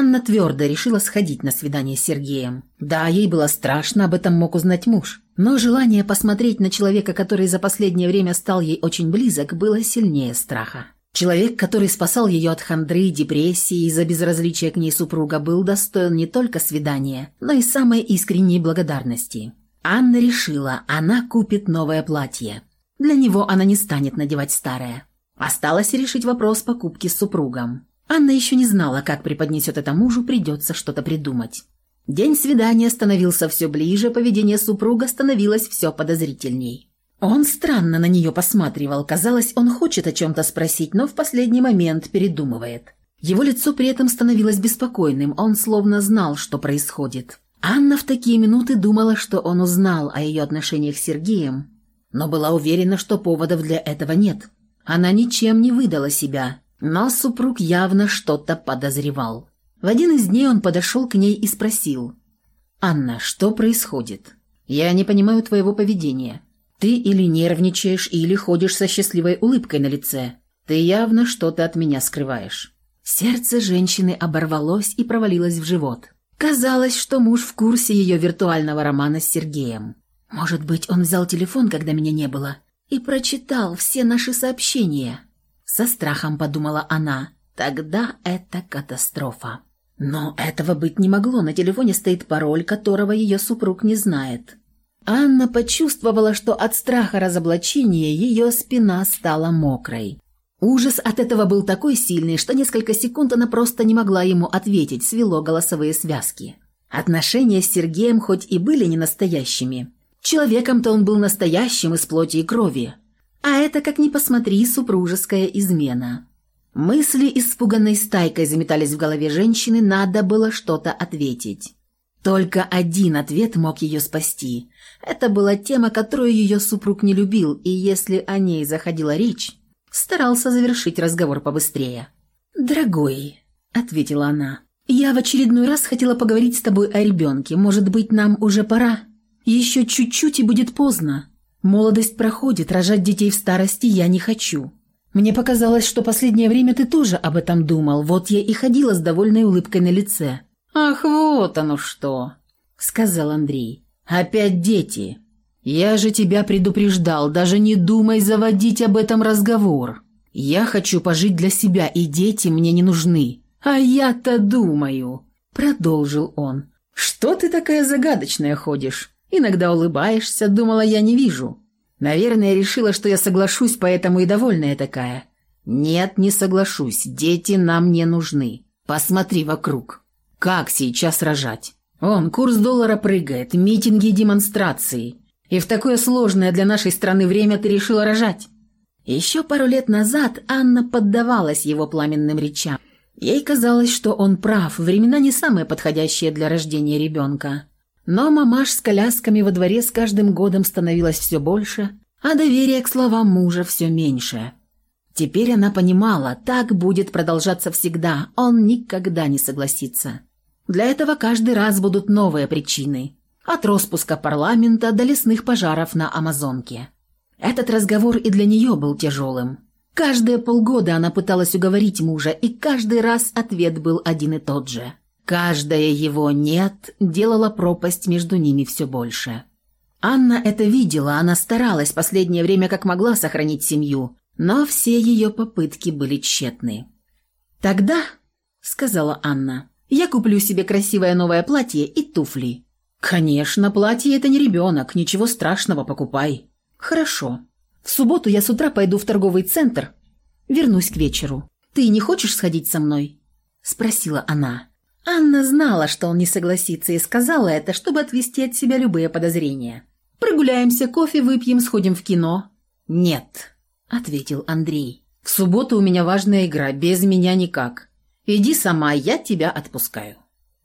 Анна твердо решила сходить на свидание с Сергеем. Да, ей было страшно, об этом мог узнать муж. Но желание посмотреть на человека, который за последнее время стал ей очень близок, было сильнее страха. Человек, который спасал ее от хандры, депрессии из-за безразличия к ней супруга, был достоин не только свидания, но и самой искренней благодарности. Анна решила, она купит новое платье. Для него она не станет надевать старое. Осталось решить вопрос покупки с супругом. Анна еще не знала, как преподнесет это мужу, придется что-то придумать. День свидания становился все ближе, поведение супруга становилось все подозрительней. Он странно на нее посматривал, казалось, он хочет о чем-то спросить, но в последний момент передумывает. Его лицо при этом становилось беспокойным, он словно знал, что происходит. Анна в такие минуты думала, что он узнал о ее отношениях с Сергеем, но была уверена, что поводов для этого нет. Она ничем не выдала себя, но супруг явно что-то подозревал. В один из дней он подошел к ней и спросил. «Анна, что происходит? Я не понимаю твоего поведения. Ты или нервничаешь, или ходишь со счастливой улыбкой на лице. Ты явно что-то от меня скрываешь». Сердце женщины оборвалось и провалилось в живот. Казалось, что муж в курсе ее виртуального романа с Сергеем. Может быть, он взял телефон, когда меня не было, и прочитал все наши сообщения. Со страхом подумала она. Тогда это катастрофа. Но этого быть не могло, на телефоне стоит пароль, которого ее супруг не знает. Анна почувствовала, что от страха разоблачения ее спина стала мокрой. Ужас от этого был такой сильный, что несколько секунд она просто не могла ему ответить, свело голосовые связки. Отношения с Сергеем хоть и были не настоящими, Человеком-то он был настоящим из плоти и крови. А это, как ни посмотри, супружеская измена. Мысли испуганной стайкой заметались в голове женщины, надо было что-то ответить. Только один ответ мог ее спасти. Это была тема, которую ее супруг не любил, и если о ней заходила речь, старался завершить разговор побыстрее. «Дорогой», — ответила она, — «я в очередной раз хотела поговорить с тобой о ребенке. Может быть, нам уже пора?» Еще чуть-чуть и будет поздно. Молодость проходит, рожать детей в старости я не хочу. Мне показалось, что последнее время ты тоже об этом думал, вот я и ходила с довольной улыбкой на лице». «Ах, вот оно что!» — сказал Андрей. «Опять дети. Я же тебя предупреждал, даже не думай заводить об этом разговор. Я хочу пожить для себя, и дети мне не нужны. А я-то думаю...» — продолжил он. «Что ты такая загадочная ходишь? Иногда улыбаешься, думала, я не вижу. Наверное, решила, что я соглашусь, поэтому и довольная такая. Нет, не соглашусь, дети нам не нужны. Посмотри вокруг. Как сейчас рожать? Он, курс доллара прыгает, митинги демонстрации. И в такое сложное для нашей страны время ты решила рожать. Еще пару лет назад Анна поддавалась его пламенным речам. Ей казалось, что он прав, времена не самые подходящие для рождения ребенка. Но мамаш с колясками во дворе с каждым годом становилось все больше, а доверие к словам мужа все меньше. Теперь она понимала, так будет продолжаться всегда, он никогда не согласится. Для этого каждый раз будут новые причины. От распуска парламента до лесных пожаров на Амазонке. Этот разговор и для нее был тяжелым. Каждые полгода она пыталась уговорить мужа, и каждый раз ответ был один и тот же. Каждое его «нет» делало пропасть между ними все больше. Анна это видела, она старалась последнее время как могла сохранить семью, но все ее попытки были тщетны. «Тогда», — сказала Анна, — «я куплю себе красивое новое платье и туфли». «Конечно, платье — это не ребенок, ничего страшного, покупай». «Хорошо. В субботу я с утра пойду в торговый центр, вернусь к вечеру. Ты не хочешь сходить со мной?» — спросила она. Анна знала, что он не согласится, и сказала это, чтобы отвести от себя любые подозрения. «Прогуляемся, кофе выпьем, сходим в кино». «Нет», — ответил Андрей. «В субботу у меня важная игра, без меня никак. Иди сама, я тебя отпускаю».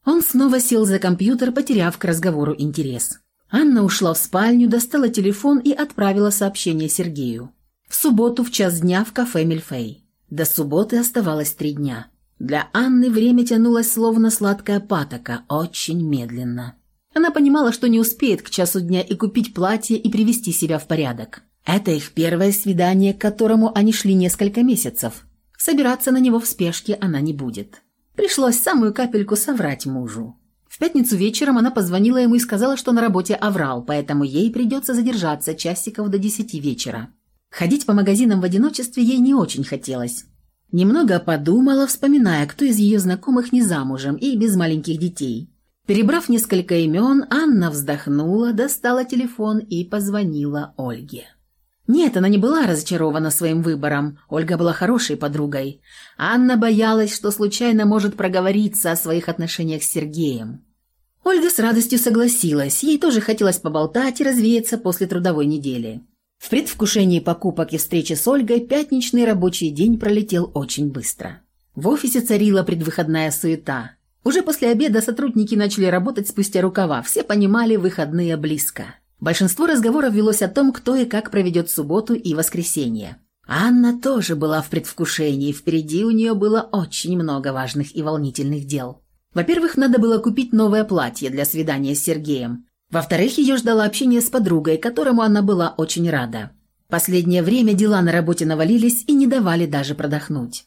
Он снова сел за компьютер, потеряв к разговору интерес. Анна ушла в спальню, достала телефон и отправила сообщение Сергею. В субботу в час дня в кафе «Мильфей». До субботы оставалось три дня. Для Анны время тянулось словно сладкая патока, очень медленно. Она понимала, что не успеет к часу дня и купить платье, и привести себя в порядок. Это их первое свидание, к которому они шли несколько месяцев. Собираться на него в спешке она не будет. Пришлось самую капельку соврать мужу. В пятницу вечером она позвонила ему и сказала, что на работе оврал, поэтому ей придется задержаться часиков до десяти вечера. Ходить по магазинам в одиночестве ей не очень хотелось. Немного подумала, вспоминая, кто из ее знакомых не замужем и без маленьких детей. Перебрав несколько имен, Анна вздохнула, достала телефон и позвонила Ольге. Нет, она не была разочарована своим выбором. Ольга была хорошей подругой. Анна боялась, что случайно может проговориться о своих отношениях с Сергеем. Ольга с радостью согласилась. Ей тоже хотелось поболтать и развеяться после трудовой недели. В предвкушении покупок и встречи с Ольгой пятничный рабочий день пролетел очень быстро. В офисе царила предвыходная суета. Уже после обеда сотрудники начали работать спустя рукава. Все понимали, выходные близко. Большинство разговоров велось о том, кто и как проведет субботу и воскресенье. Анна тоже была в предвкушении, впереди у нее было очень много важных и волнительных дел. Во-первых, надо было купить новое платье для свидания с Сергеем. Во-вторых, ее ждало общение с подругой, которому она была очень рада. Последнее время дела на работе навалились и не давали даже продохнуть.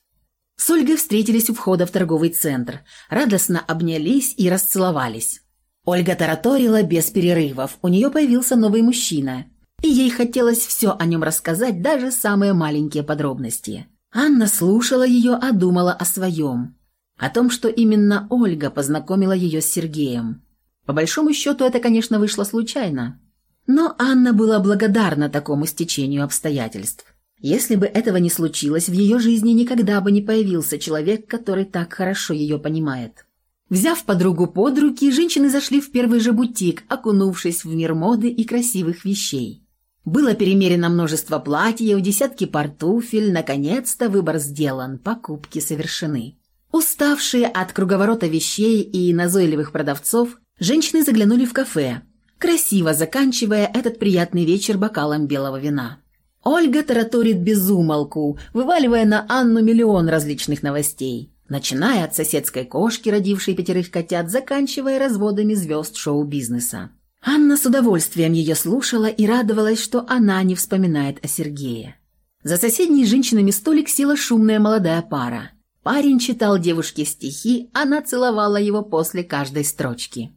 С Ольгой встретились у входа в торговый центр, радостно обнялись и расцеловались. Ольга тараторила без перерывов, у нее появился новый мужчина, и ей хотелось все о нем рассказать, даже самые маленькие подробности. Анна слушала ее, а думала о своем. О том, что именно Ольга познакомила ее с Сергеем. По большому счету это, конечно, вышло случайно. Но Анна была благодарна такому стечению обстоятельств. Если бы этого не случилось, в ее жизни никогда бы не появился человек, который так хорошо ее понимает. Взяв подругу под руки, женщины зашли в первый же бутик, окунувшись в мир моды и красивых вещей. Было перемерено множество платьев, десятки портуфель, наконец-то выбор сделан, покупки совершены. Уставшие от круговорота вещей и назойливых продавцов, женщины заглянули в кафе, красиво заканчивая этот приятный вечер бокалом белого вина. Ольга тараторит безумолку, вываливая на Анну миллион различных новостей начиная от соседской кошки, родившей пятерых котят, заканчивая разводами звезд шоу-бизнеса. Анна с удовольствием ее слушала и радовалась, что она не вспоминает о Сергее. За соседней женщинами столик села шумная молодая пара. Парень читал девушке стихи, она целовала его после каждой строчки.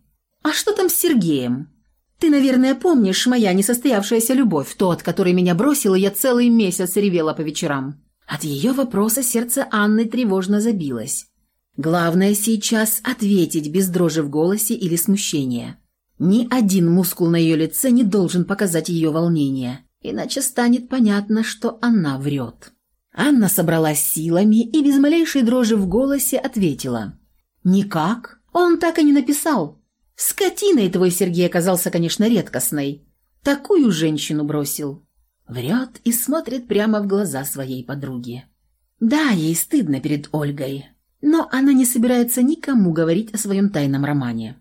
«А что там с Сергеем?» «Ты, наверное, помнишь, моя несостоявшаяся любовь, тот, который меня бросил, и я целый месяц ревела по вечерам. От ее вопроса сердце Анны тревожно забилось. Главное сейчас ответить без дрожи в голосе или смущения. Ни один мускул на ее лице не должен показать ее волнение, иначе станет понятно, что она врет. Анна собралась силами и без малейшей дрожи в голосе ответила. «Никак. Он так и не написал. Скотиной твой Сергей оказался, конечно, редкостной. Такую женщину бросил. Врет и смотрит прямо в глаза своей подруги. Да, ей стыдно перед Ольгой, но она не собирается никому говорить о своем тайном романе.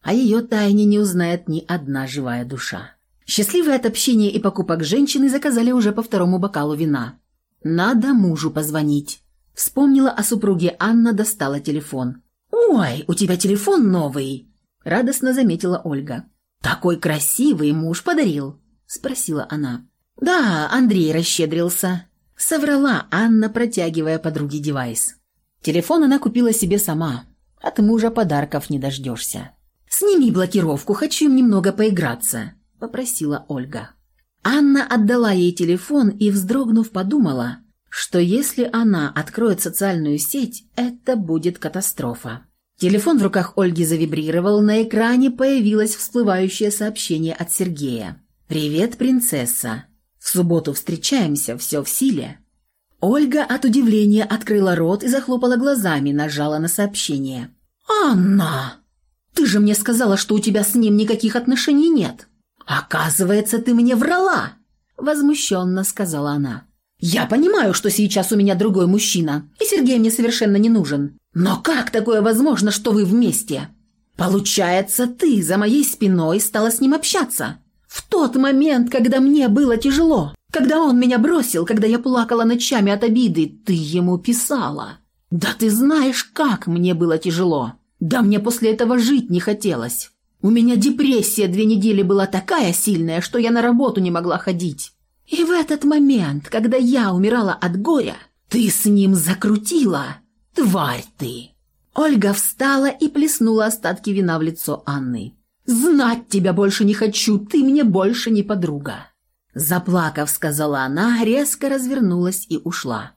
О ее тайне не узнает ни одна живая душа. Счастливые от общения и покупок женщины заказали уже по второму бокалу вина. «Надо мужу позвонить». Вспомнила о супруге Анна, достала телефон. «Ой, у тебя телефон новый!» Радостно заметила Ольга. «Такой красивый муж подарил?» Спросила она. «Да, Андрей расщедрился», — соврала Анна, протягивая подруге девайс. Телефон она купила себе сама. От мужа подарков не дождешься. «Сними блокировку, хочу им немного поиграться», — попросила Ольга. Анна отдала ей телефон и, вздрогнув, подумала, что если она откроет социальную сеть, это будет катастрофа. Телефон в руках Ольги завибрировал, на экране появилось всплывающее сообщение от Сергея. «Привет, принцесса. В субботу встречаемся, все в силе». Ольга от удивления открыла рот и захлопала глазами, нажала на сообщение. «Анна! Ты же мне сказала, что у тебя с ним никаких отношений нет!» «Оказывается, ты мне врала!» Возмущенно сказала она. «Я понимаю, что сейчас у меня другой мужчина, и Сергей мне совершенно не нужен. Но как такое возможно, что вы вместе? Получается, ты за моей спиной стала с ним общаться?» В тот момент, когда мне было тяжело, когда он меня бросил, когда я плакала ночами от обиды, ты ему писала. Да ты знаешь, как мне было тяжело. Да мне после этого жить не хотелось. У меня депрессия две недели была такая сильная, что я на работу не могла ходить. И в этот момент, когда я умирала от горя, ты с ним закрутила. Тварь ты. Ольга встала и плеснула остатки вина в лицо Анны. «Знать тебя больше не хочу, ты мне больше не подруга!» Заплакав, сказала она, резко развернулась и ушла.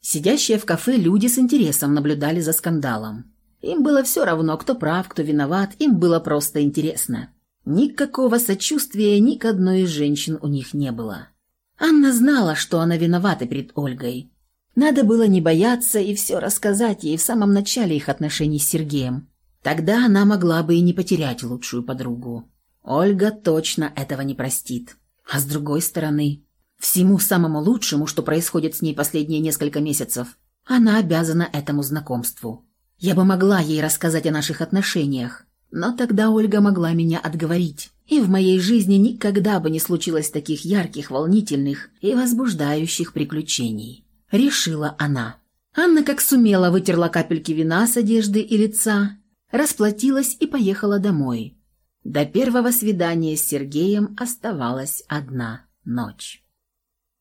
Сидящие в кафе люди с интересом наблюдали за скандалом. Им было все равно, кто прав, кто виноват, им было просто интересно. Никакого сочувствия ни к одной из женщин у них не было. Анна знала, что она виновата перед Ольгой. Надо было не бояться и все рассказать ей в самом начале их отношений с Сергеем. Тогда она могла бы и не потерять лучшую подругу. Ольга точно этого не простит. А с другой стороны, всему самому лучшему, что происходит с ней последние несколько месяцев, она обязана этому знакомству. Я бы могла ей рассказать о наших отношениях, но тогда Ольга могла меня отговорить, и в моей жизни никогда бы не случилось таких ярких, волнительных и возбуждающих приключений. Решила она. Анна как сумела вытерла капельки вина с одежды и лица, расплатилась и поехала домой. До первого свидания с Сергеем оставалась одна ночь.